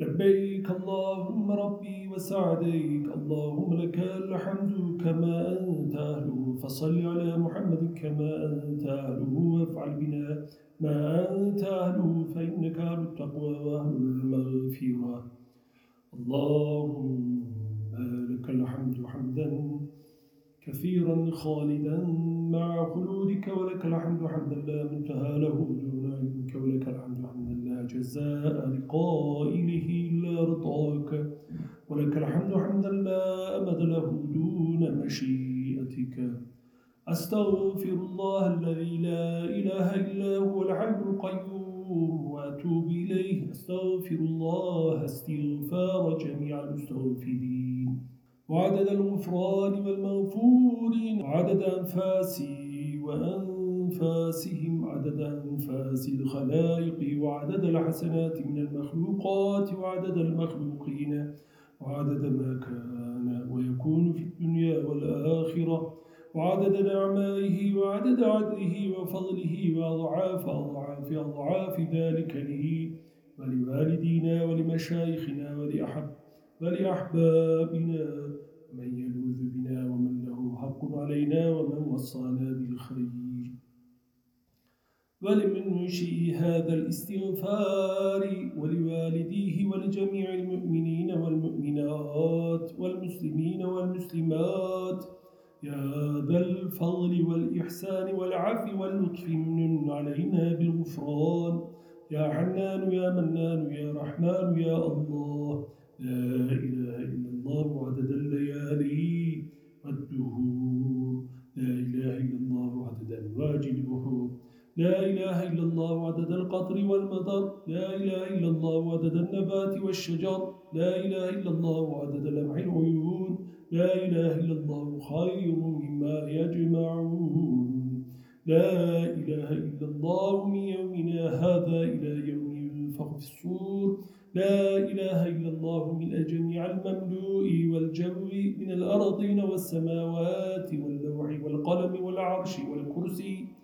لبيك اللهم ربي وسعديك اللهم لك الحمد كما أنت أهله. فصل على محمد كما أنت أهله وافعل بنا ما أنت أهله فإنك أهل التقوى وأهل المغفرة. اللهم لك الحمد حمدا كثيرا خالدا مع خلودك ولك الحمد حمدا لا منتهى له دون علمك ولك الحمد حمدا جزاء لقائله إلا رضاك. ولك الحمد حمدا لا أمد له دون مشيئتك. أستغفر الله الذي لا إله إلا هو الحي القيوم وأتوب إليه. أستغفر الله استغفار جميع المستغفرين. وعدد الغفران والمغفورين. وعدد أنفاسي وأنفاسهم عدد أنفاس الخلائق وعدد الحسنات من المخلوقات وعدد المخلوقين وعدد ما كان ويكون في الدنيا والآخرة وعدد نعمائه وعدد عدله وفضله وأضعاف أضعاف أضعاف ذلك لي ولوالدينا ولمشايخنا ولأحب ولأحبابنا. من يلوذ بنا ومن له حق علينا ومن وصانا بالخير. ولمن منشئ هذا الاستغفار ولوالديه ولجميع المؤمنين والمؤمنات والمسلمين والمسلمات. يا ذا الفضل والإحسان والعفو واللطف من علينا بالغفران. يا حنان يا منان يا رحمن يا الله. لا إله إلا الله عدد لا إله إلا الله عدد القطر والمطر لا إله إلا الله عدد النبات والشجر. لا إله إلا الله عدد لمح العيون. لا إله إلا الله خير مما يجمعون. لا إله إلا الله من يومنا هذا إلى يوم ينفخ في الصور. لا إله إلا الله من جميع المملوء والجو من الأرضين والسماوات واللوح والقلم والعرش والكرسي.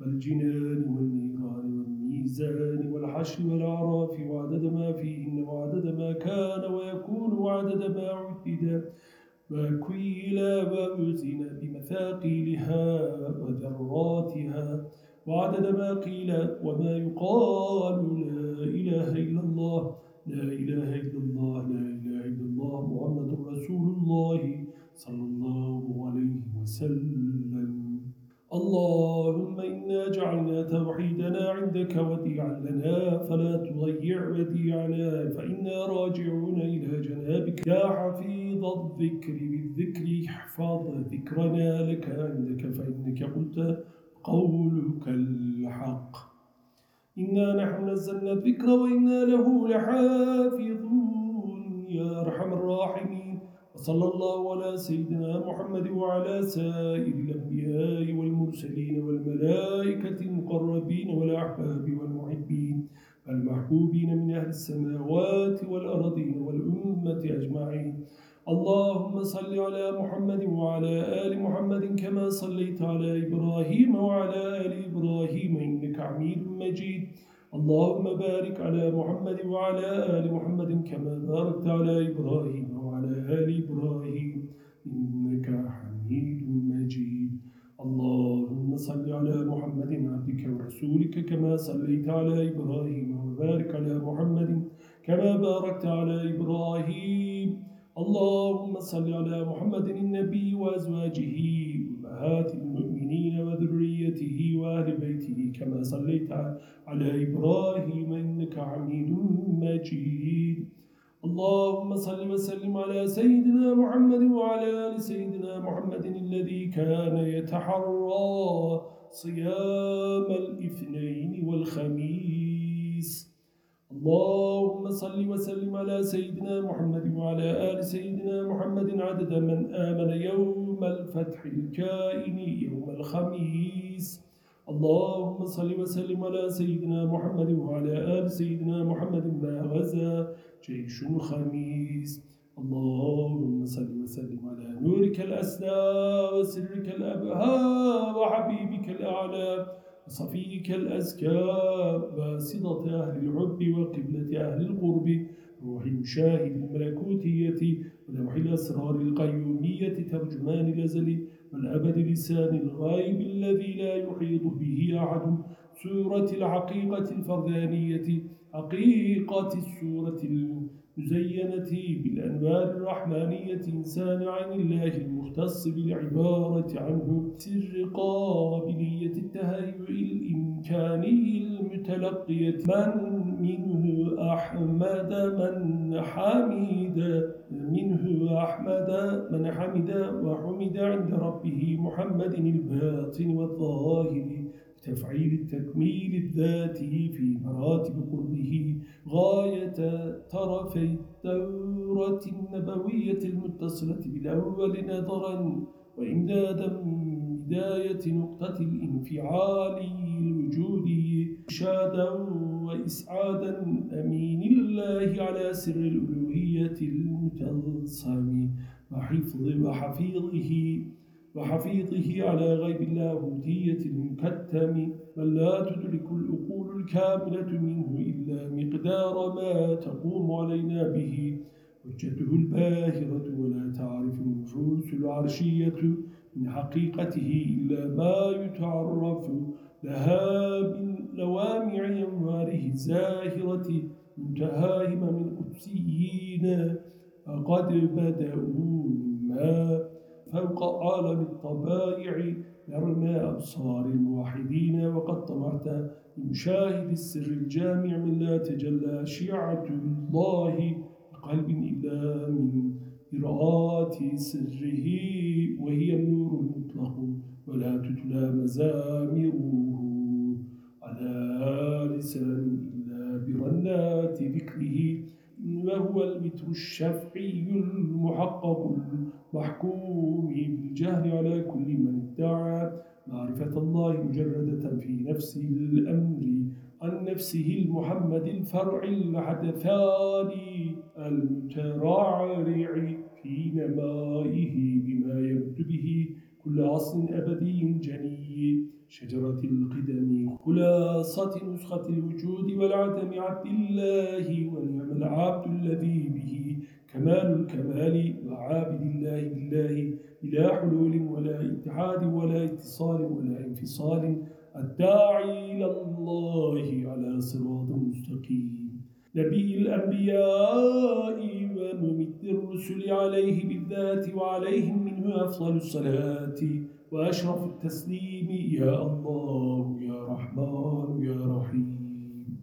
والجنان والنيران والميزان والحشر والأعراف وعدد ما فيهن وعدد ما كان ويكون وعدد ما عدد وكيل ووزن بمثاقيلها وذراتها وعدد ما قيل وما يقال لا إله إلا الله لا إله إلا الله لا إله إلا الله محمد رسول الله صلى الله عليه وسلم. اللهم إنا جعلنا توحيدنا عندك وديعا لنا فلا تضيع وديعنا فإنا راجعون إلى جنابك. يا حفيظ الذكر بالذكر احفظ ذكرنا لك عندك فإنك قلت قولك الحق. إنا نحن نزلنا الذكر وإنا له لحافظون. يا أرحم الراحمين. وصلى الله على سيدنا محمد وعلى سائر الأنبياء والمرسلين والملائكة المقربين والأحباب والمحبين المحبوبين من أهل السماوات والأرضين والأمة أجمعين. اللهم صل على محمد وعلى آل محمد كما صليت على إبراهيم وعلى آل إبراهيم إنك عميد مجيد. اللهم بارك على محمد وعلى آل محمد كما باركت على إبراهيم آل إبراهيم إنك حميد مجيد. اللهم صل على محمد عبدك ورسولك كما صليت على إبراهيم وبارك على محمد كما باركت على إبراهيم. اللهم صل على محمد النبي وأزواجه أمهات المؤمنين وذريته وأهل بيته كما صليت على إبراهيم إنك عميد مجيد. اللهم صل وسلم على سيدنا محمد وعلى آل سيدنا محمد الذي كان يتحرى صيام الاثنين والخميس. اللهم صل وسلم على سيدنا محمد وعلى آل سيدنا محمد عدد من آمن يوم الفتح الكائن يوم الخميس. اللهم صل وسلم على سيدنا محمد وعلى آل سيدنا محمد ما غزا جيش خميس. اللهم صل وسلم على نورك الأسنى وسرك الأبهى وحبيبك الأعلى وصفيك الأزكى واسطة أهل العب وقبلة أهل القرب روح المشاهد الملكوتية ولوح الأسرار القيومية ترجمان الأزل والأبد لسان الغائب الذي لا يحيط به أحد سورة العقيقة الفردانية حقيقة السورة المزينة بالأنوار الرحمانية إنسان عن الله المختص بالعبارة عنه. سر قابلية التهيؤ الإمكاني المتلقية. من منه أحمد من حمد منه أحمد من حمد وحمد عند ربه محمد الباطن والظاهر. تفعيل التكميل الذاتي في مراتب قربه غاية طرفي الدورة النبوية المتصلة بالأول نظرا وإمدادا بداية نقطة الانفعال الوجودي إشادا وإسعادا أمين الله على سر الألوهية المتلصم وحفظ وحفيظه وحفيظه على غيب اللاهوتية المكتم بل لا تدرك الأقول الكاملة منه إلا مقدار ما تقوم علينا به. حجته الباهرة ولا تعرف النفوس العرشية من حقيقته إلا ما يتعرف لها من لوامع أنواره الزاهرة متهاهم من قدسيين فقد بدأوا مما فوق عالم الطبائع يرمى أبصار الموحدين وقد طمعت بمشاهد السر الجامع من لا تجلى شيعة الله بقلب إلا من إرآة سره وهي النور المطلق ولا تتلى مزامره على لسان إلا برنات وهو الوتر الشفعي المحقق المحكوم بالجهل على كل من ادعى معرفة الله مجردة في نفس الأمر عن نفسه المحمد الفرع الحدثاني المترعرع في نمائه بما يبدو به كل عصر أبدي جني. شجرة القدم خلاصة نسخة الوجود والعدم عبد الله ونعم العبد الذي به كمال الكمال وعابد الله بالله بلا حلول ولا اتحاد ولا اتصال ولا انفصال الداعي إلى الله على صراط مستقيم. نبي الأنبياء وممد الرسل عليه بالذات وعليهم منه أفضل الصلاة. وأشرف التسليم يا الله يا رحمن يا رحيم.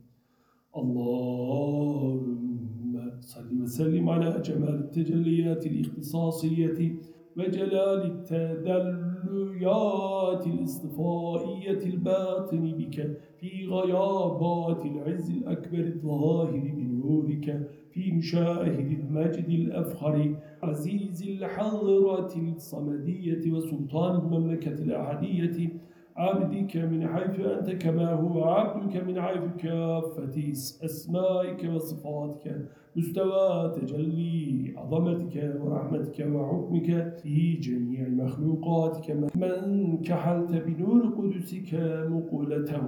اللهم صل وسلم على جمال التجليات الاختصاصية وجلال التدليات الاصطفائية الباطن بك في غيابات العز الأكبر الظاهر بنورك في مشاهد المجد الأفخر عزيز الحضرة الصمدية وسلطان المملكة الأحدية عبدك من حيث أنت كما هو عبدك من حيث كافة أسمائك وصفاتك مستوى تجلي عظمتك ورحمتك وحكمك في جميع مخلوقاتك. من كحلت بنور قدسك مقولته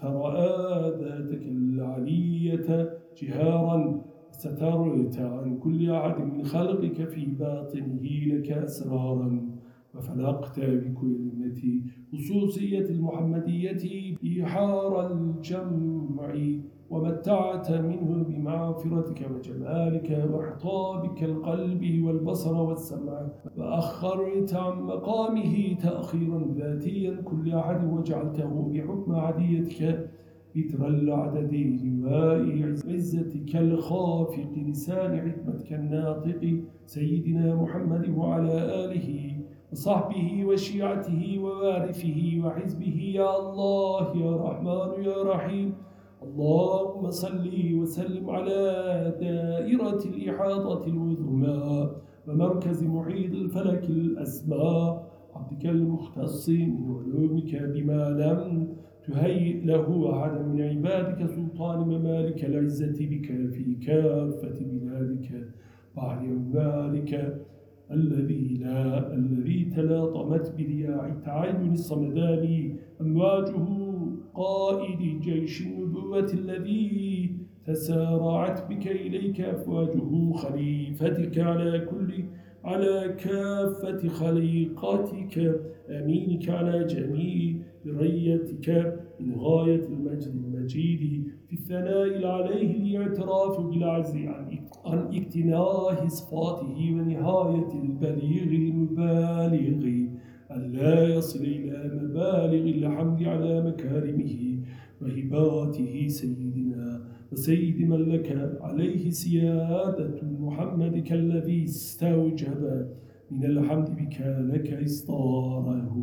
فرأى ذاتك العلية. جهارا سترت عن كل أحد من خلقك في باطنه لك أسرارا. وفلقت بكلمة خصوصية المحمدية بحار الجمع ومتعت منه بمغفرتك وجمالك وحطابك القلب والبصر والسمع. وأخرت عن مقامه تأخيرا ذاتيا كل أحد وجعلته بحكم عديتك إثر العدد لواء عزتك الخافق لسان حكمتك الناطق سيدنا محمد وعلى آله وصحبه وشيعته ووارثه وحزبه. يا الله يا رحمن يا رحيم. اللهم صل وسلم على دائرة الإحاطة الوذماء ومركز محيط الفلك الأسماء عبدك المختص من علومك بما لم تهيئ له أحدا من عبادك سلطان ممالك العزة بك في كافة بلادك بعد ذلك الذي لا الذي تلاطمت برياع التعين الصمداني أمواجه قائد جيش النبوة الذي تسارعت بك إليك أفواجه خليفتك على كل على كافة خليقاتك أمينك على جميع ريتك. من غاية المجد المجيد في الثناء عليه الاعتراف بالعز عن اكتناه صفاته ونهاية البليغ المبالغ. ألا يصل إلى مبالغ الحمد على مكارمه وهباته سيدنا وسيد من لك عليه سيادة محمد كالذي استوجب من الحمد بك لك إصداره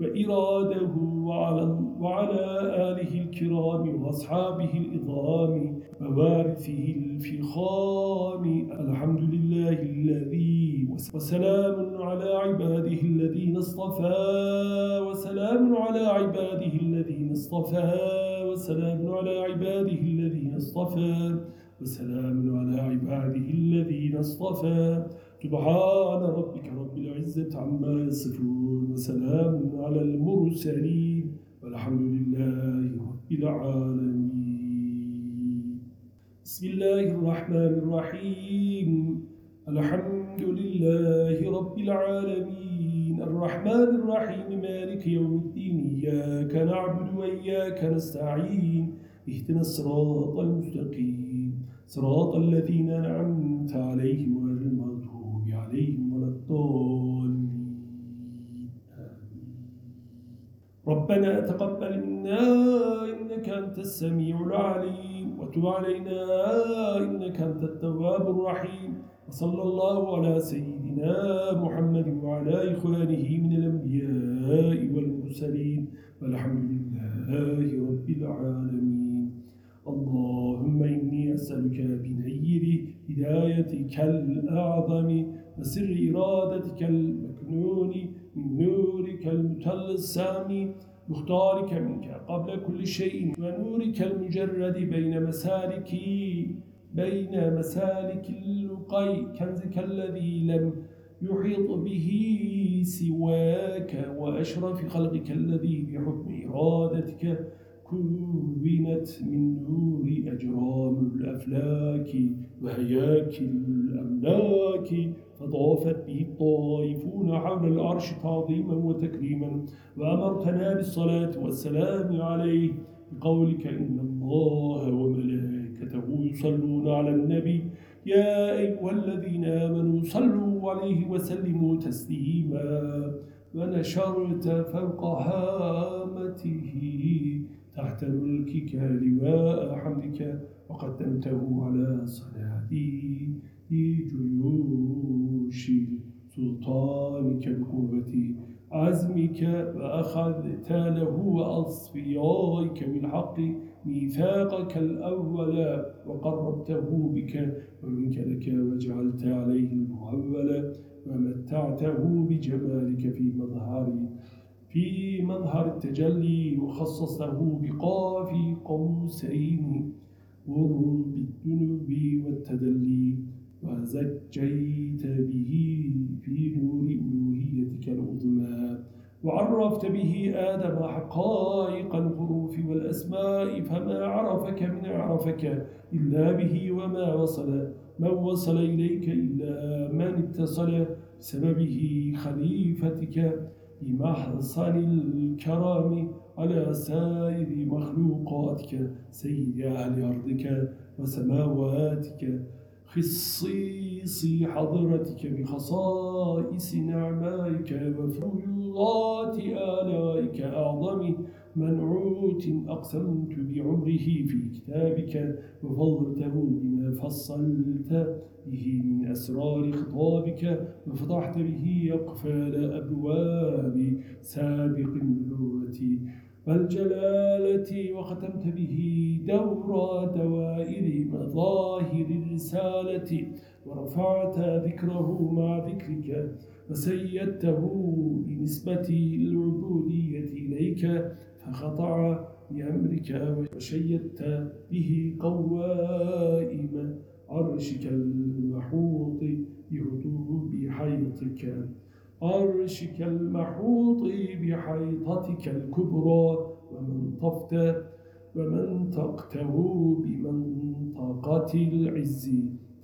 وإراده وعلى, وعلى آله الكرام وأصحابه الإظام ووارثه الفخام. الحمد لله الذي وسلام على عباده الذين اصطفى وسلام على عباده الذين اصطفى وسلام على عباده الذين اصطفى. وسلام على عباده الذين اصطفى. سبحان ربك رب العزة عما يصفون وسلام على المرسلين والحمد لله رب العالمين. بسم الله الرحمن الرحيم. الحمد لله رب العالمين. الرحمن الرحيم مالك يوم الدين إياك نعبد وإياك نستعين. اهتنا الصراط المستقيم. صراط الذين أنعمت عليهم غير المغضوب عليهم ولا الضالين. ربنا تقبل منا إنك أنت السميع العليم وتب علينا إنك أنت التواب الرحيم. وصلى الله على سيدنا محمد وعلى إخوانه من الأنبياء والمرسلين. والحمد لله رب العالمين. اللهم إني أسألك بنير هدايتك الأعظم وسر إرادتك المكنون من نورك المتلسام مختارك منك قبل كل شيء ونورك المجرد بين مسالكي بين مسالك اللقي كنزك الذي لم يحيط به سواك وأشرف خلقك الذي بحكم إرادتك. كونت من نور أجرام الأفلاك وهياكل الأملاك فضافت به الطائفون حول العرش تعظيما وتكريما وأمرتنا بالصلاة والسلام عليه بقولك إن الله وملائكته يصلون على النبي. يا أيها الذين آمنوا صلوا عليه وسلموا تسليما ونشرت فوق هامته تحت ملكك لواء حمدك وقدمته على صنادي جيوش سلطانك بقوة عزمك وأخذت له وأصفيائك بالحق ميثاقك الأول وقربته بك ومنك لك وجعلت عليه المعول ومتعته بجمالك في مظهر في مظهر التجلي وخصصته بقاف قوسين بالذنوب والتدلي وزجيت به في نور ألوهيتك العظمى. وعرفت به آدم حقائق الحروف والأسماء فما عرفك من عرفك إلا به وما وصل من وصل إليك إلا من اتصل بسببه خليفتك. بمحصن الكرام على سائر مخلوقاتك سيد أهل أرضك وسماواتك خصيص حضرتك بخصائص نعمائك وفيوضات آلائك أعظم منعوت أقسمت بعمره في كتابك وفضلته بما فصلت به من أسرار خطابك وفتحت به أقفال أبواب سابق النبوة والجلالة وختمت به دور دوائر مظاهر الرسالة ورفعت ذكره مع ذكرك وسيدته بنسبة العبودية إليك فخطع بأمرك وشيدت به قوائم عرشك المحوط بهدوء حيطك. عرشك المحوط بحيطتك الكبرى ومن طفت ومن تقته بمنطقة العز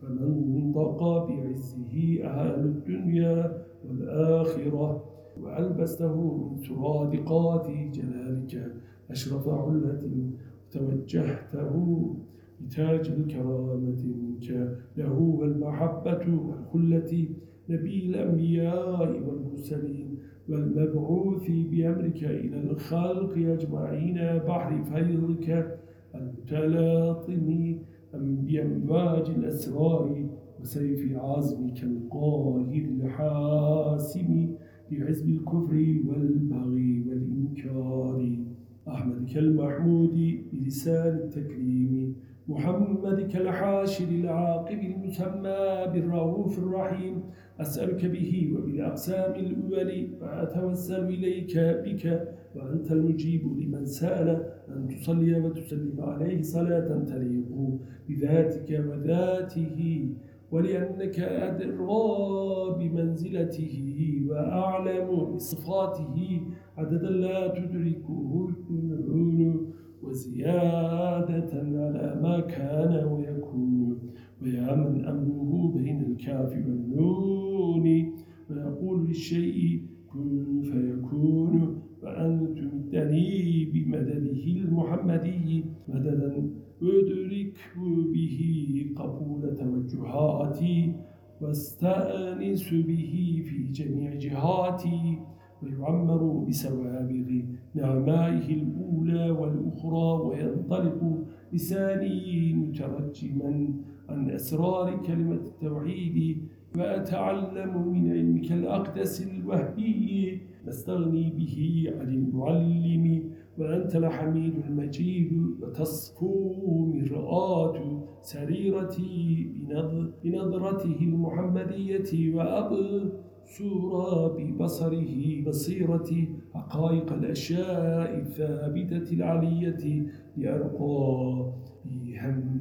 فمن طق بعزه أهل الدنيا والآخرة. وألبسته من سرادقات جلالك أشرف علة توجهته بتاج الكرامة منك. له والمحبة والخلة نبي الأنبياء والمرسلين والمبعوث بأمرك إلى الخلق أجمعين بحر فيضك المتلاطم بأمواج الأسرار وسيف عزمك القاهر الحاسم. لعزم الكفر والبغي والإنكار. أحمدك المحمود بلسان التكريم. محمدك الحاشر العاقب المسمى بالرؤوف الرحيم. أسألك به وبالأقسام الأول وأتوسل إليك بك وأنت المجيب لمن سأل أن تصلي وتسلم عليه صلاة تليق بذاتك وذاته. ولأنك أدرى بمنزلته وأعلم بصفاته. عددا لا تدركه الكنون وزيادة على ما كان ويكون. ويا من أمره بين الكاف والنون. ويقول للشيء كن فيكون. وأن تمدني بمدده المحمدي. مددا أدرك به قبول توجهاتي واستأنس به في جميع جهاتي ويعمر بسوابغ نعمائه الأولى والأخرى وينطلق لساني مترجما عن أسرار كلمة التوحيد وأتعلم من علمك الأقدس الوهبي نستغني به عن المعلم وأنت الحميد المجيد وتصفو مرآة سريرتي بنظرته المحمدية وأبصر ببصره بصيرة حقائق الأشياء الثابتة العلية لأرقى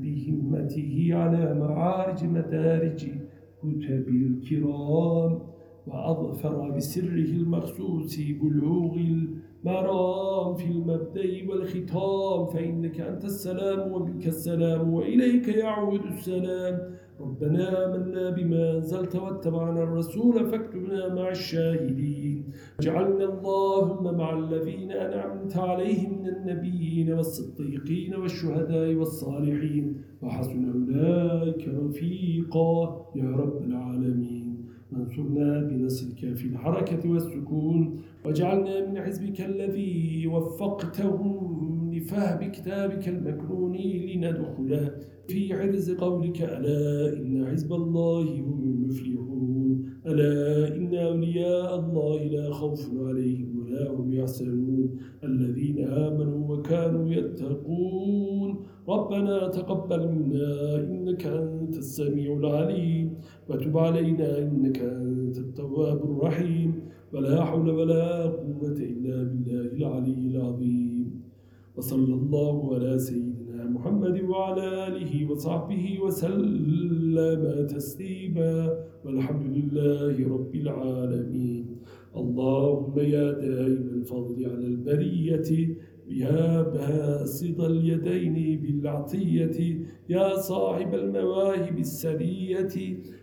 بهمته على معارج مدارج كتب الكرام وأظفر بسره المخصوص بلوغ المرام في المبدأ والختام فإنك أنت السلام ومنك السلام وإليك يعود السلام. ربنا آمنا بما أنزلت واتبعنا الرسول فاكتبنا مع الشاهدين. اجعلنا اللهم مع الذين أنعمت عليهم من النبيين والصديقين والشهداء والصالحين. وحسن أولئك رفيقا يا رب العالمين. وانصرنا بنصرك في الحركة والسكون واجعلنا من حزبك الذي وفقتهم لفهم كتابك المكنون لندخل في عرز قولك. ألا إن حزب الله هم المفلحون. ألا إن أولياء الله لا خوف عليهم ولا هم يحسنون الذين آمنوا وكانوا يتقون. ربنا تقبل منا إنك أنت السميع العليم. وتب علينا إنك أنت التواب الرحيم. ولا حول ولا قوة إلا بالله العلي العظيم. وصلى الله على سيدنا محمد وعلى آله وصحبه وسلم تسليما. والحمد لله رب العالمين. اللهم يا دائم الفضل على البرية يا باسط اليدين بالعطية يا صاحب المواهب السرية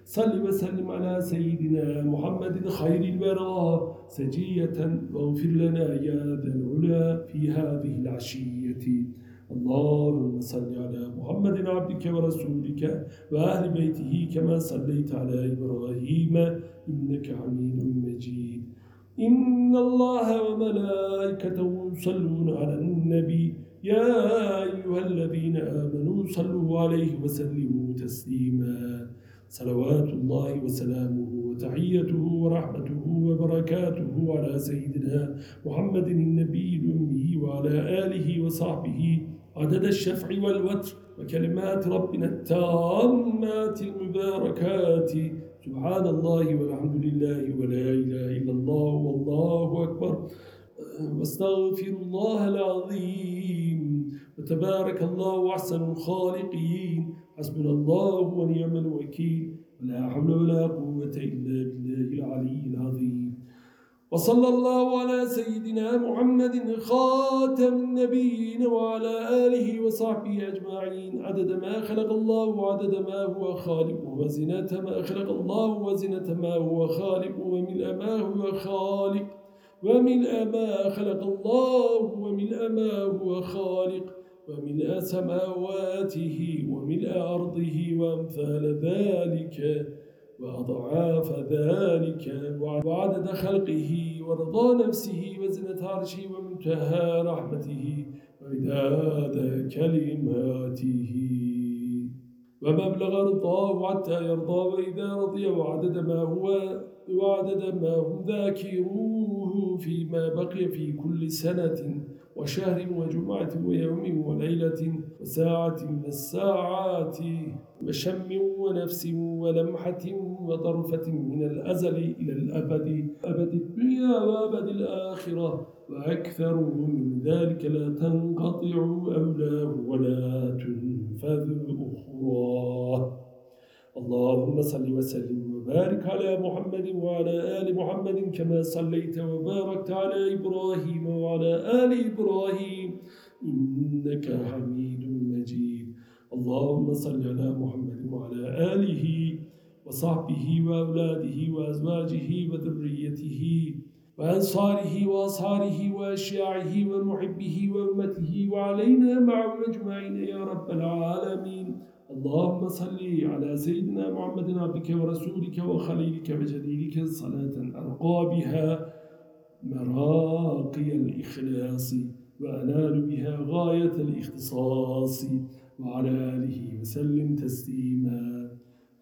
صل وسلم على سيدنا محمد خير الورى. سجية واغفر لنا يا ذا العلا في هذه العشية. اللهم صل على محمد عبدك ورسولك وأهل بيته كما صليت على إبراهيم إنك حميد مجيد. إن الله وملائكته يصلون على النبي. يا أيها الذين آمنوا صلوا عليه وسلموا تسليما. صلوات الله وسلامه وتحيته ورحمته وبركاته على سيدنا محمد النبي الأمي وعلى آله وصحبه. عدد الشفع والوتر وكلمات ربنا التامات المباركات. سبحان الله والحمد لله ولا إله إلا الله والله أكبر. وأستغفر الله العظيم. وتبارك الله أحسن الخالقين. حسبنا الله ونعم الوكيل. ولا حول ولا قوة إلا بالله العلي العظيم. وصلى الله على سيدنا محمد خاتم النبيين وعلى آله وصحبه أجمعين. عدد ما خلق الله وعدد ما هو خالق وزنة ما خلق الله وزنة ما هو خالق وملء ما هو خالق وملء ما خلق الله وملء ما هو خالق وملء سماواته وملء أرضه وأمثال ذلك. وأضعاف ذلك وعدد خلقه ورضا نفسه وزنة عرشه ومنتهى رحمته ومداد كلماته ومبلغ رضاه حتى يرضى وإذا رضي وعدد ما هو وعدد ما هم ذاكروه فيما بقي في كل سنة وشهر وجمعة ويوم وليلة وساعة من الساعات وشم ونفس ولمحة وطرفة من الأزل إلى الأبد أبد الدنيا وأبد الآخرة وأكثر من ذلك لا تنقطع أولاه ولا تنفذ أخرى اللهم صل وسلم وبارك على محمد وعلى آل محمد كما صليت وباركت على إبراهيم وعلى آل إبراهيم إنك حميد مجيد. اللهم صل على محمد وعلى آله وصحبه وأولاده وأزواجه وذريته وأنصاره وأصهاره وأشياعه ومحبه وأمته وعلينا معهم أجمعين يا رب العالمين. اللهم صل على سيدنا محمد عبدك ورسولك وخليلك وجليلك صلاة أرقى بها مراقي الإخلاص وأنال بها غاية الاختصاص وعلى آله وسلم تسليما.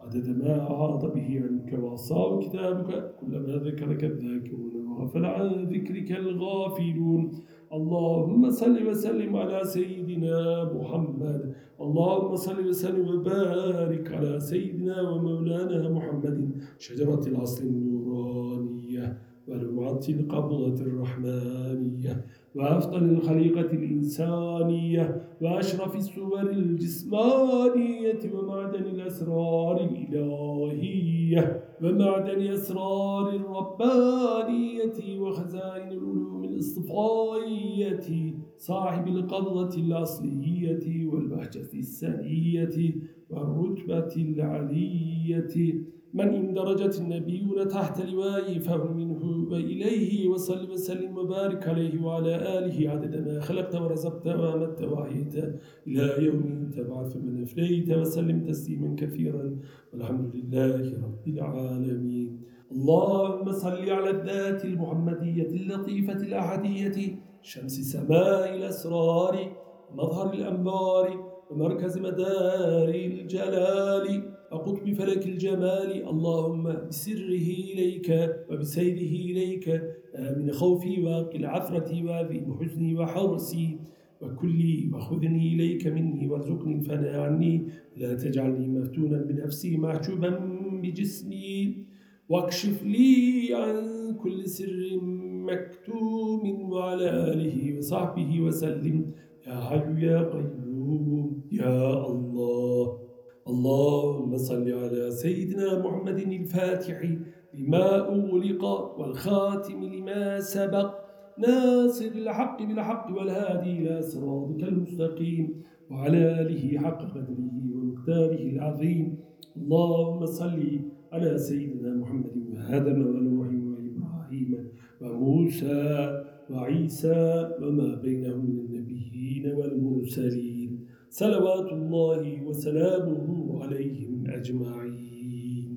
عدد ما أعاط به عنك وأصاب كتابك كلما ذكرك الذاكرون وغفل عن ذكرك الغافلون. اللهم صل وسلم على سيدنا محمد. اللهم صل وسلم وبارك على سيدنا ومولانا محمد. شجرة العصر النورانية ولمعة القبضة الرحمانية وأفضل الخليقة الإنسانية وأشرف الصور الجسمانية ومعدن الأسرار الإلهية ومعدن أسرار الربانية وخزائن العلوم الاصطفائية صاحب القبضة الأصلية والبهجة السنية والرتبة العلية. من اندرجت النبيون تحت لوائه فهم منه وإليه وصل وسلم وبارك عليه وعلى آله. عدد ما خلقت ورزقت وامت وعيت إلى يوم تبعث من أفليت وسلم تسليما كثيرا. والحمد لله رب العالمين. اللهم صل على الذات المحمدية اللطيفة الأحدية شمس سماء الأسرار مظهر الأنبار ومركز مدار الجلال وقطب فلك الجمال. اللهم بسره إليك وبسيره إليك من خوفي واقي العثرة وذي حزني وحرسي وكلي وخذني إليك مني وارزقني الفناء عني. لا تجعلني مفتونا بنفسي محجوبا بجسمي. واكشف لي عن كل سر مكتوم وعلى آله وصحبه وسلم. يا حي يا قيوم يا الله. اللهم صل على سيدنا محمد الفاتح لما أغلق والخاتم لما سبق. ناصر الحق بالحق والهادي إلى صراطك المستقيم. وعلى آله حق قدره ومقداره العظيم. اللهم صل على سيدنا محمد وآدم ونوح وإبراهيم وموسى وعيسى وما بينهم من النبيين والمرسلين. صلوات الله وسلامه عليهم أجمعين.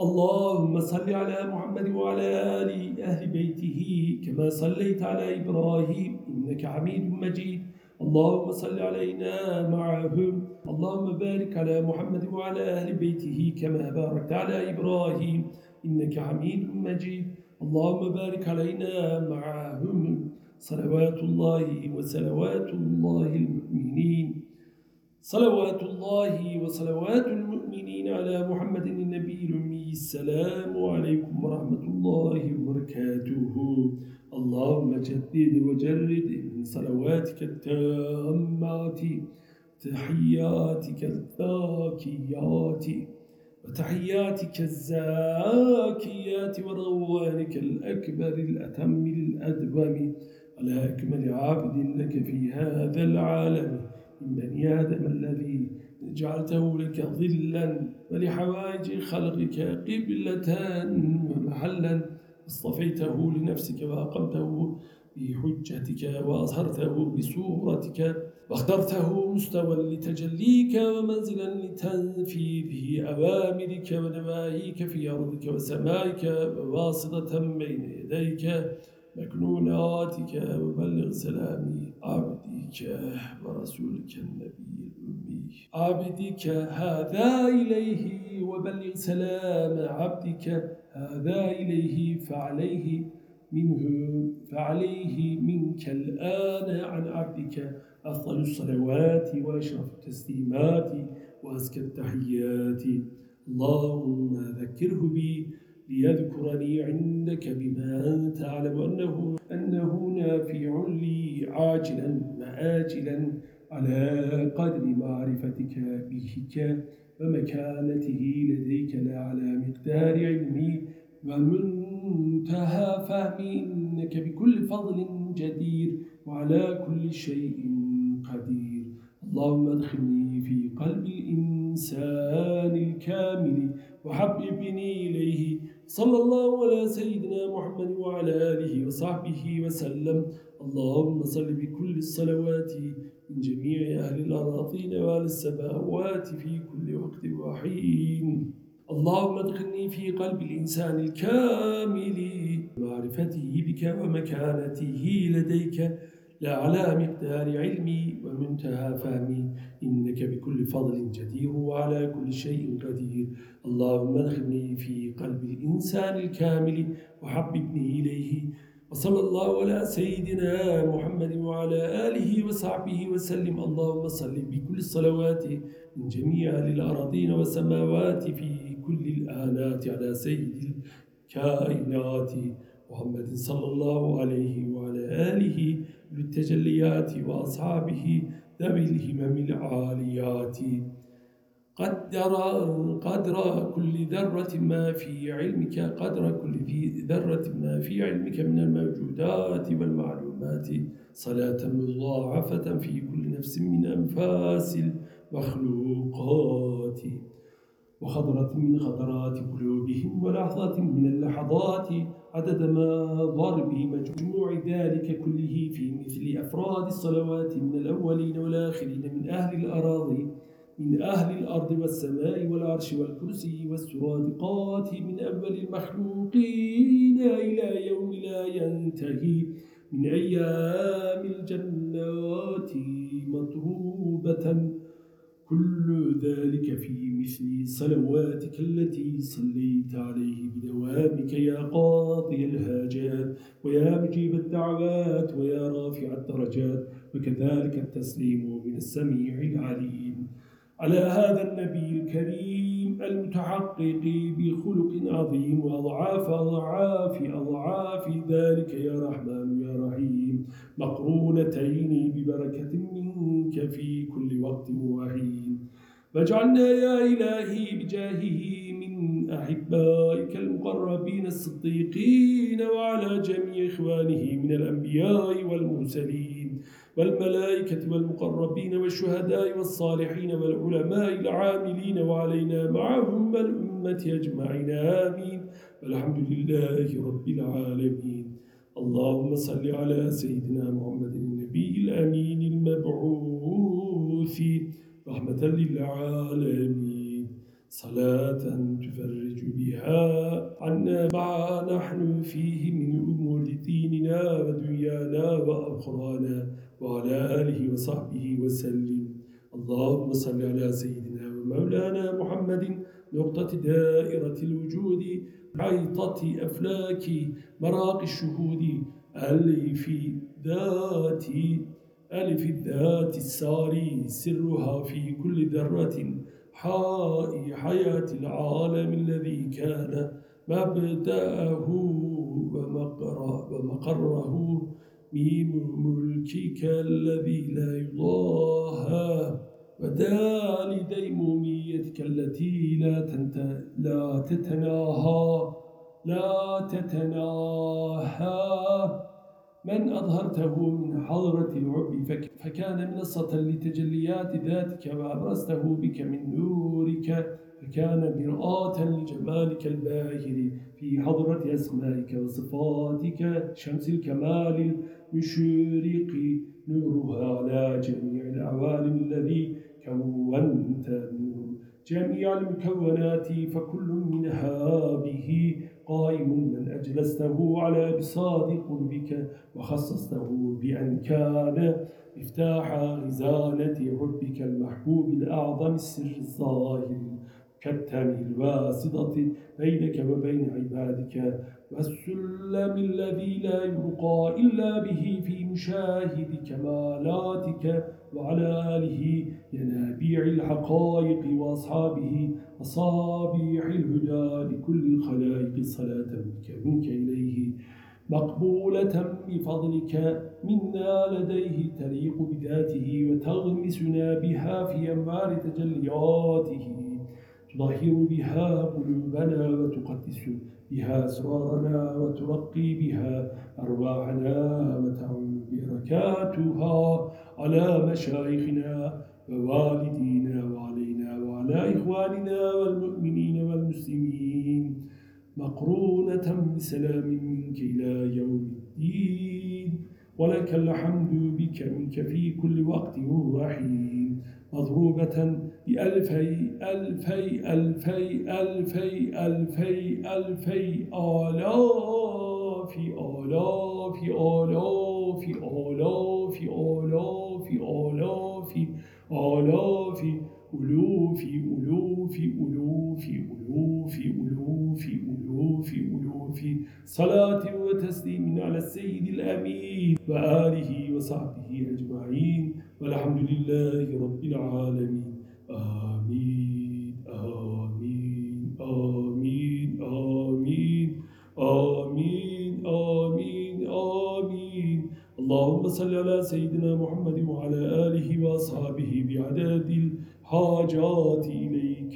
اللهم صل على محمد وعلى آل أهل بيته كما صليت على إبراهيم إنك حميد مجيد. اللهم صل علينا معهم. اللهم بارك على محمد وعلى أهل بيته كما باركت على إبراهيم إنك حميد مجيد. اللهم بارك علينا معهم. صلوات الله وسلوات الله المؤمنين. صلوات الله وصلوات المؤمنين على محمد النبي الأمي. السلام عليكم ورحمة الله وبركاته. اللهم جدد وجرد من صلواتك التامات تحياتك الذاكيات وتحياتك الزاكيات وروانك الأكبر الأتم الأدوم. على أكمل عابد لك في هذا العالم. من بني آدم الذي جعلته لك ظلا ولحوائج خلقك قبلة ومحلا اصطفيته لنفسك وأقمته بحجتك وأظهرته بصورتك واخترته مستوى لتجليك ومنزلا لتنفيذه أوامرك ونواهيك في أرضك وسمائك وواسطة بين يديك مكنوناتك وبلغ سلام عبدك ورسولك النبي الأمي عبدك هذا إليه وبلغ سلام عبدك هذا إليه فعليه منه فعليه منك الآن عن عبدك أفضل الصلوات وأشرف التسليمات وأزكى التحيات اللهم ذكره بي ليذكرني عندك بما أنت أنه, أنه نافع لي عاجلا وآجلا على قدر معرفتك بك ومكانته لديك لا على مقدار علمي ومنتهى فهمي إنك بكل فضل جدير وعلى كل شيء قدير. اللهم ادخلني في قلب الإنسان الكامل وحببني إليه صلى الله على سيدنا محمد وعلى آله وصحبه وسلم. اللهم صل بكل الصلوات من جميع أهل الأراضين وأهل السماوات في كل وقت وحين. اللهم ادخلني في قلب الإنسان الكامل معرفته بك ومكانته لديك لا على مقدار علمي ومنتهى فهمي. إنك بكل فضل جدير وعلى كل شيء قدير. اللهم ادخلني في قلب الإنسان الكامل وحببني إليه. وصلى الله على سيدنا محمد وعلى آله وصحبه وسلم. اللهم صل بكل الصلوات من جميع الأراضين والسماوات في كل الآلات على سيد الكائنات. محمد صلى الله عليه وعلى آله بالتجليات وأصحابه ذوي الهمم العاليات. قدر قدر كل ذرة ما في علمك قدر كل ذرة ما في علمك من الموجودات والمعلومات. صلاة مضاعفة في كل نفس من أنفاس المخلوقات. وخضرة من خضرات قلوبهم ولحظة من اللحظات عدد ما ضرب مجموع ذلك كله في مثل أفراد الصلوات من الأولين والآخرين من أهل الأراضي من أهل الأرض والسماء والعرش والكرسي والسرادقات من أول المخلوقين إلى يوم لا ينتهي من أيام الجنات مطروبة كل ذلك في مثل صلواتك التي صليت عليه بدوامك يا قاضي الهاجات ويا مجيب الدعوات ويا رافع الدرجات وكذلك التسليم من السميع العليم. على هذا النبي الكريم المتحقق بخلق عظيم وأضعاف أضعاف أضعاف ذلك يا رحمن يا رحيم. مقرونتين ببركة منك في كل وقت وحين. واجعلنا يا إلهي بجاهه من أحبائك المقربين الصديقين وعلى جميع إخوانه من الأنبياء والمرسلين والملائكة والمقربين والشهداء والصالحين والعلماء العاملين وعلينا معهم الأمة أجمعين. آمين. والحمد لله رب العالمين. اللهم صل على سيدنا محمد النبي الأمين المبعوث رحمة للعالمين. صلاة تفرج بها عنا ما نحن فيه من أمور ديننا ودنيانا وأخرانا وعلى آله وصحبه وسلم. اللهم صل على سيدنا ومولانا محمد نقطة دائرة الوجود حيطة أفلاك مراق الشهود ألف ذات ألف الذات الساري سرها في كل ذرة حاء حياة العالم الذي كان مبدأه ومقره. ميم ملكك الذي لا يضاهى. ودال ديموميتك التي لا, تنت لا تتناهى لا تتناهى. من أظهرته من حضرة العب فكان منصة لتجليات ذاتك وأبرزته بك من نورك فكان مرآة لجمالك الباهر في حضرة أسمائك وصفاتك شمس الكمال المشرق نورها على جميع العوالم الذي كونت منه جميع المكونات فكل منها به قائم. من أجلسته على بساط قلبك وخصصته بأن كان مفتاح غزالة حبك المحبوب الأعظم السر الظاهر. كالتم الواسطة بينك وبين عبادك والسلم الذي لا يرقى إلا به في مشاهد كمالاتك وعلى آله ينابيع الحقائق وأصحابه أصابيح الهدى لكل الخلائق صلاة منك منك إليه. مقبولة بفضلك منا لديه تليق بذاته وتغمسنا بها في أنوار تجلياته. تطهر بها قلوبنا وتقدس بها أسرارنا وترقي بها أرواحنا وتعم بركاتها على مشايخنا ووالدينا وعلينا وعلى إخواننا والمؤمنين والمسلمين مقرونة بسلام منك إلى يوم الدين. ولك الحمد بك منك في كل وقت وحين. مضروبة بألفي ألفي ألفي ألفي ألفي ألفي آلاف آلاف آلاف آلاف آلاف آلاف آلاف ألوف ألوف ألوف ألوف ألوف ألوف ألوف. صلاة وتسليم على السيد الأمين وآله وصحبه أجمعين. والحمد لله رب العالمين. آمين آمين آمين آمين آمين آمين آمين. اللهم صل على سيدنا محمد وعلى آله وأصحابه بعدد الحاجات إليك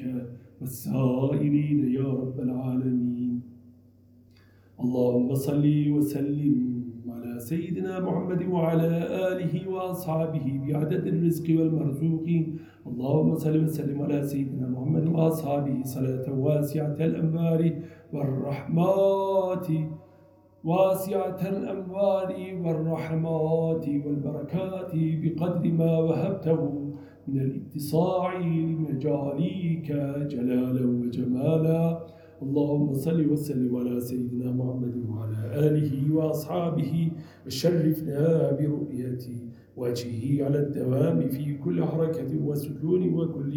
والسائلين يا رب العالمين. اللهم صل وسلم على سيدنا محمد وعلى آله وأصحابه بعدد الرزق والمرزوق. اللهم صل وسلم على سيدنا محمد وأصحابه صلاة واسعة الأنوار والرحمات. واسعة الأنوار والرحمات والبركات بقدر ما وهبته من الإتصاع لمجاليك جلالا وجمالا. اللهم صل وسلم على سيدنا محمد وعلى آله وأصحابه. وشرفنا برؤيته وجهه على الدوام في كل حركة وسكون وكل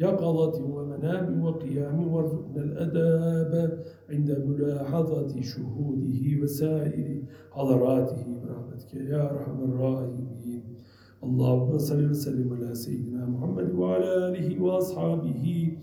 يقظة ومنام وقيام. وارزقنا الأداب عند ملاحظة شهوده وسائر حضراته برحمتك يا أرحم الراحمين. اللهم صل وسلم على سيدنا محمد وعلى آله وأصحابه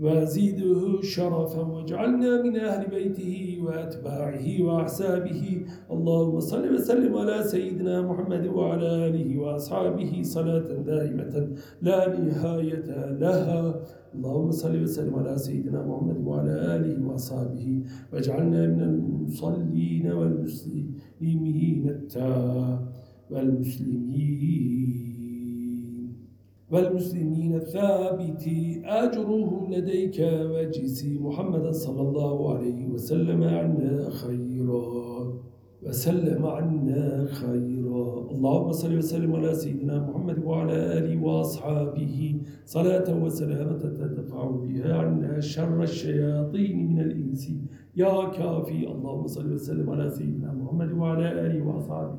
وزيده شرفا واجعلنا من أهل بيته وأتباعه وأحسابه. اللهم صل وسلم على سيدنا محمد وعلى آله وأصحابه صلاة دائمة لا نهاية لها. اللهم صل وسلم على سيدنا محمد وعلى آله وأصحابه واجعلنا من المصلين والمسلمين التام. والمسلمين. والمسلمين الثابت أجره لديك وجزي محمد صلى الله عليه وسلم عنا خيرا. وسلم عنا خيرا. اللهم صل وسلم على سيدنا محمد وعلى آله وأصحابه. صلاة وسلامة تدفع بها عنا شر الشياطين من الإنس. يا كافي. اللهم صل وسلم على سيدنا محمد وعلى آله وأصحابه.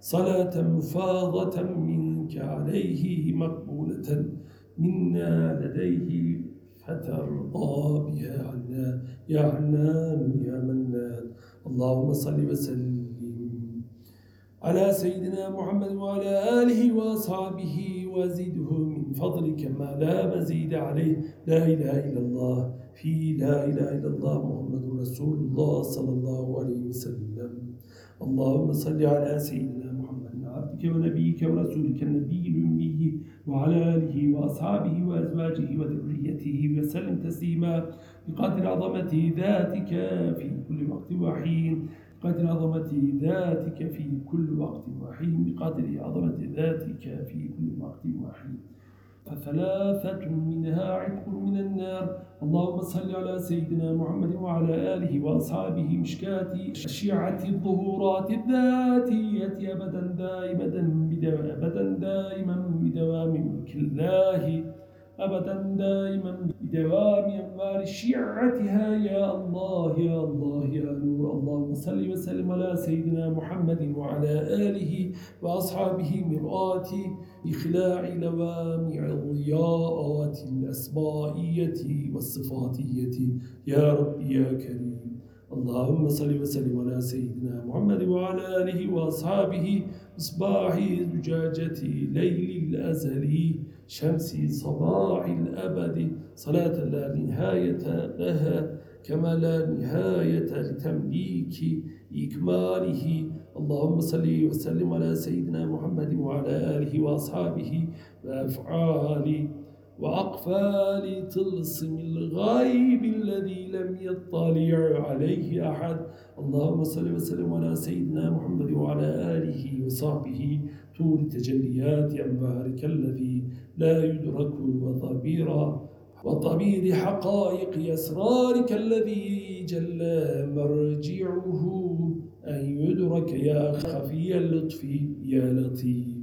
صلاة مفاضة منك عليه مقبولة منا لديه فترضى بها عنا. يا عنان يا منان. اللهم صل وسلم على سيدنا محمد وعلى آله وأصحابه. وزده من فضلك ما لا مزيد عليه. لا إله إلا الله. في لا إله إلا الله محمد رسول الله صلى الله عليه وسلم. اللهم صل على سيدنا محمد عبدك ونبيك ورسولك النبي الأمي وعلى آله وأصحابه وأزواجه وذريته وسلم تسليما. بقدر عظمة ذاتك في كل وقت وحين. بقدر عظمة ذاتك في كل وقت وحين. بقدر عظمة ذاتك في كل وقت وحين. فثلاثة منها عتق من النار. اللهم صل على سيدنا محمد وعلى آله وأصحابه مشكات الشيعة الظهورات الذاتية أبدا دائما أبدا دائما بدوام ملك الله. أبدا دائما بدوام أنوار شيعتها. يا الله يا الله يا نور. اللهم صل وسلم على سيدنا محمد وعلى آله وأصحابه مرآة إخلاع لوامع الضياءات الأسمائية والصفاتية. يا رب يا كريم. اللهم صل وسلم على سيدنا محمد وعلى آله وأصحابه مصباح زجاجة ليل الأزلي شمس صباح الأبد صلاة لا نهاية لها كما لا نهاية لتمليك إكماله. اللهم صل وسلم على سيدنا محمد وعلى آله وأصحابه وأفعال وأقفال تلصم الغيب الذي لم يطلع عليه أحد. اللهم صل وسلم على سيدنا محمد وعلى آله وصحبه طول تجليات أنبارك الذي لا يدرك وطبيرا وطبير حقائق أسرارك الذي جل مرجعه أن يدرك يا خفي اللطف يا لطيف.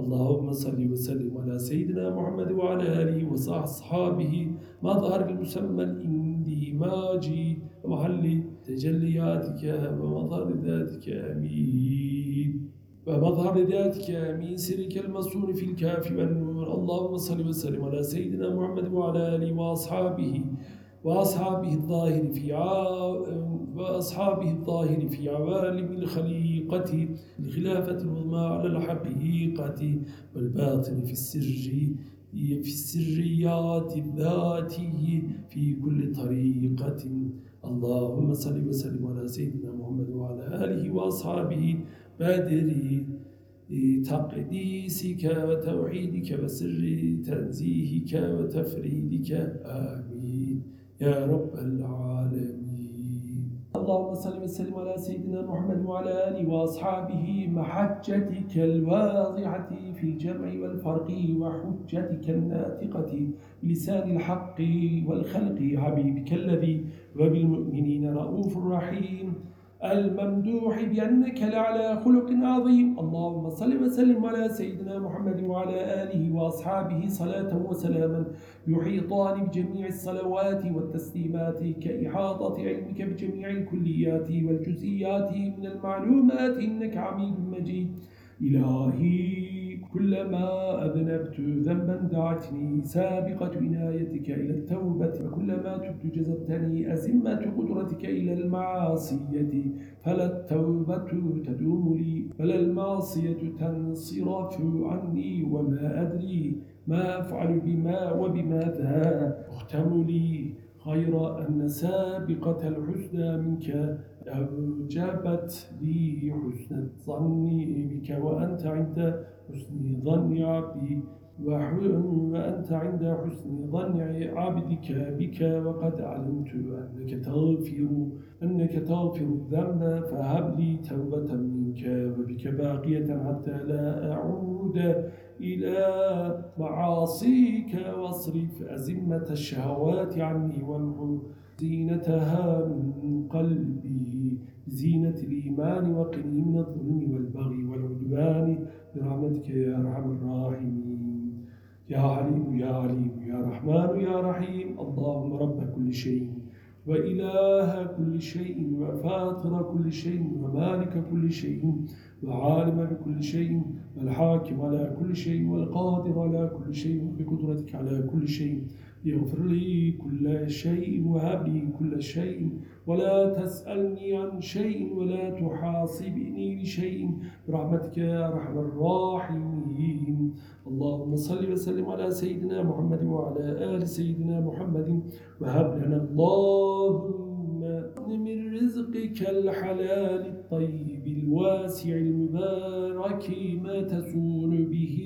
اللهم صل وسلم على سيدنا محمد وعلى آله وصحبه مظهر المسمى الاندماجي ومحل تجلياتك ومظهر ذاتك أمين. ومظهر ذاتك من سرك المصون في الكاف والنور اللهم صل وسلم على سيدنا محمد وعلى آله وأصحابه وأصحابه الظاهر في وأصحابه الظاهر في عوالم الخليقة الخلافة العظمى على الحقيقة والباطن في السر في السريات الذاتي في كل طريقة اللهم صل وسلم على سيدنا محمد وعلى آله وأصحابه بادر تقديسك وتوحيدك وسر تنزيهك وتفريدك. آمين. يا رب العالمين. اللهم صل وسلم على سيدنا محمد وعلى آله وأصحابه محجتك الواضحة في الجمع والفرق وحجتك الناطقة بلسان الحق والخلق. حبيبك الذي وبالمؤمنين رؤوف رحيم. الممدوح بأنك لعلى خلق عظيم. اللهم صل وسلم على سيدنا محمد وعلى آله وأصحابه صلاة وسلاما يحيطان بجميع الصلوات والتسليمات كإحاطة علمك بجميع الكليات والجزئيات من المعلومات إنك عميد مجيد. إلهي كلما أذنبت ذنبا دعتني سابقة عنايتك إلى التوبة وكلما تبت جذبتني أزمة قدرتك إلى المعاصية. فلا التوبة تدوم لي فلا المعصية تنصرف عني وما أدري ما أفعل بما وبماذا. أختم لي غير أن سابقة الحسنى منك أوجبت لي حسن الظن بك وأنت عند حسن ظن عبدي وأنت عند حسن ظن عبدك بك وقد علمت أنك تغفر أنك تغفر الذنب فهب لي توبة منك وبك باقية حتى لا أعود إلى معاصيك واصرف أزمة الشهوات عني وامحو زينتها من قلبي زينة الإيمان وقني من الظلم والبغي والعدوان. برحمتك يا أرحم الراحمين. يا عليم يا عليم يا رحمن يا رحيم. اللهم رب كل شيء وإله كل شيء وفاطر كل شيء ومالك كل شيء وعالم بكل شيء والحاكم على كل شيء والقادر على كل شيء بقدرتك على كل شيء. اغفر لي كل شيء وهب لي كل شيء. ولا تسألني عن شيء ولا تحاسبني لشيء برحمتك يا أرحم الراحمين. اللهم صل وسلم على سيدنا محمد وعلى آل سيدنا محمد. وهب لنا اللهم من رزقك الحلال الطيب الواسع المبارك ما تسول به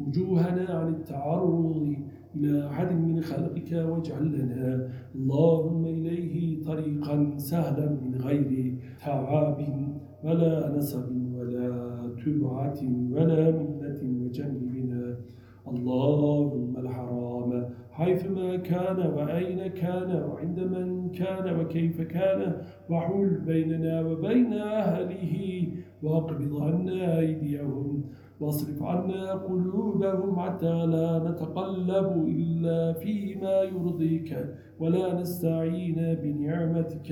وجوهنا عن التعرض إلى أحد من خلقك واجعل لنا اللهم إليه طريقا سهلا من غير تعاب ولا نسب ولا تبعة ولا منة وجنبنا اللهم الحرام حيثما كان وأين كان وعند من كان وكيف كان وحول بيننا وبين أهله وأقبض عنا أيديهم واصرف عنا قلوبهم حتى لا نتقلب إلا فيما يرضيك ولا نستعين بنعمتك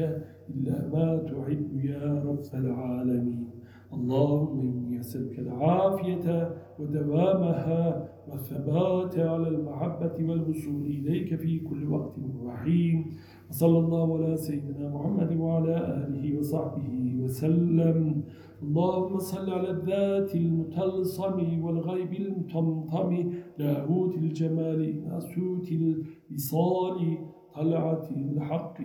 إلا ما تحب يا رب العالمين. اللهم إني أسألك العافية ودوامها والثبات على المحبة والوصول إليك في كل وقت وحين وصلى الله على سيدنا محمد وعلى آله وصحبه وسلم. اللهم صل على الذات المتلصم والغيب المطمطم لاهوت الجمال ناسوت الوصال طلعة الحق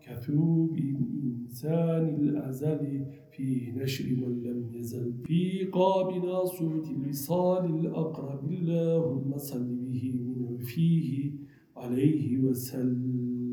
كثوب الإنسان الأزل في نشر من لم يزل في قاب ناصوت الوصال الأقرب اللهم صل به منه فيه عليه وسلم.